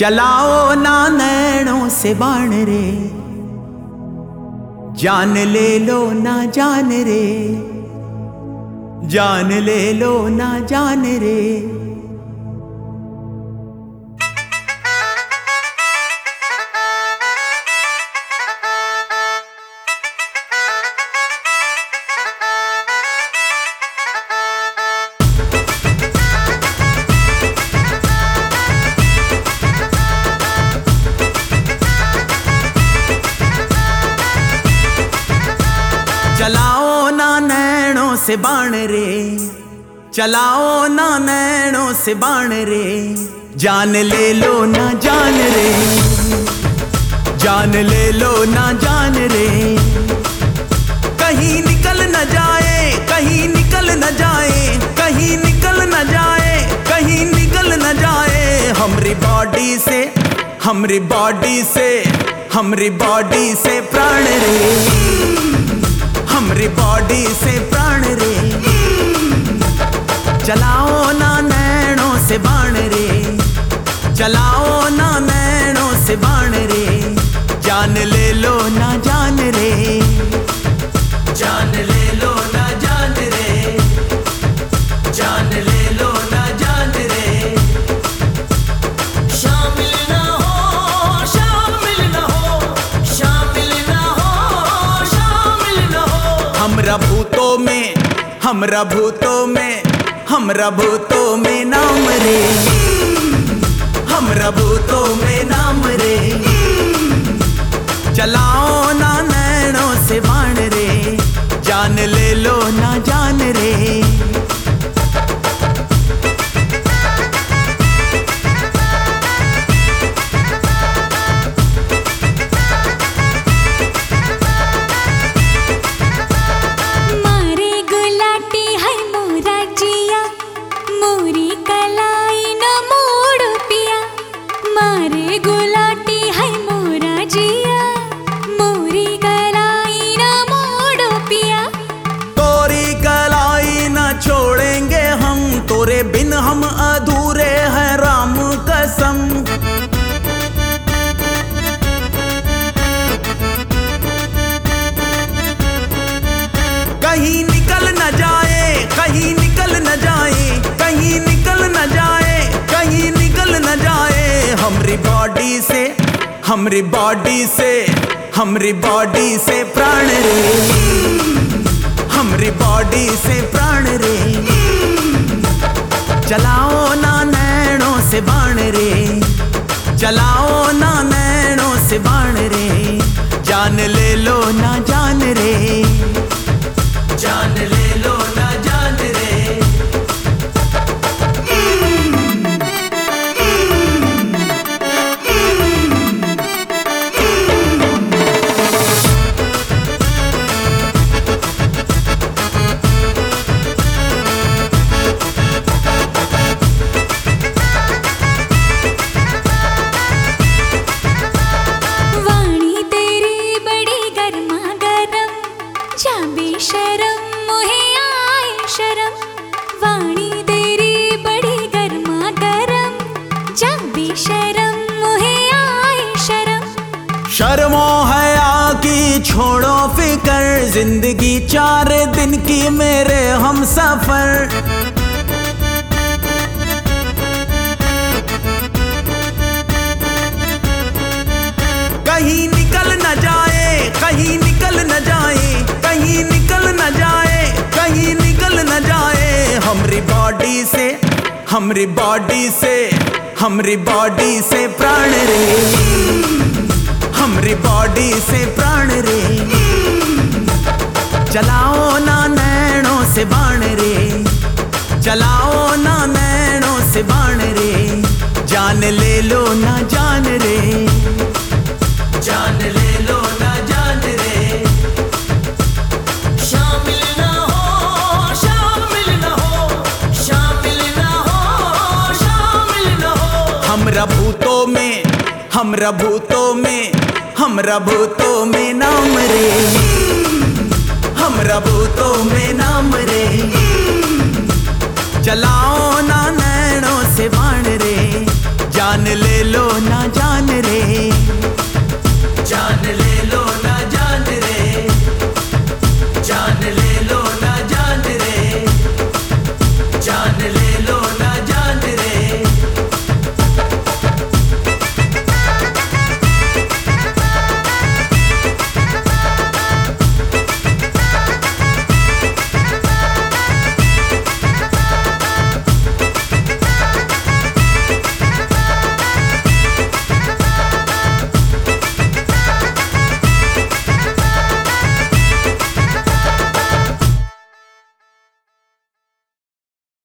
चलाओ ना नैणों से बाण रे। जान ले लो ना जान रे। जान ले लो ना जान रे। से बाण रे। चलाओ ना नैनों से बाण रे। जान ले लो ना जान रे। जान ले लो ना जान रे। कहीं निकल न जाए, कहीं निकल न जाए, कहीं निकल न जाए, कहीं निकल न जाए। हमरी बॉडी से, हमरी बॉडी से, हमरी बॉडी से प्राण रे। हमरी बॉडी से प्राण रे। चलाओ ना नैनों से बाण रे। चलाओ हमरा भूतों में हम भूतों में हम भूतों में नाम रे। हमरा भूतों में नाम हमरी बॉडी से, हमरी बॉडी से प्राण रे। हमरी बॉडी से प्राण रे। चलाओ ना नैनों से बाण रे। चलाओ ना नैनों से बाण रे। जान ले लो ना जान रे। जान ले शरम मोहे आए शरम। शर्मो हया की छोड़ो फिकर, ज़िंदगी चार दिन की मेरे हम सफ़र। कहीं निकल न जाए, कहीं निकल न जाए, कहीं निकल न जाए, कहीं निकल न जाए। हमरी बॉडी से, हमरी बॉडी से। हमरी बॉडी से प्राण रे। हमरी बॉडी से प्राण रे। चलाओ ना नैनो से बाण रे। चलाओ ना नैनो से बाण रे। जान ले लो ना जान रे। जान ले हमरा भूतों में, हम रभूतों में नाम रे। हम रभूतों में नाम रे। चलाओ ना नैनों से बाण रे।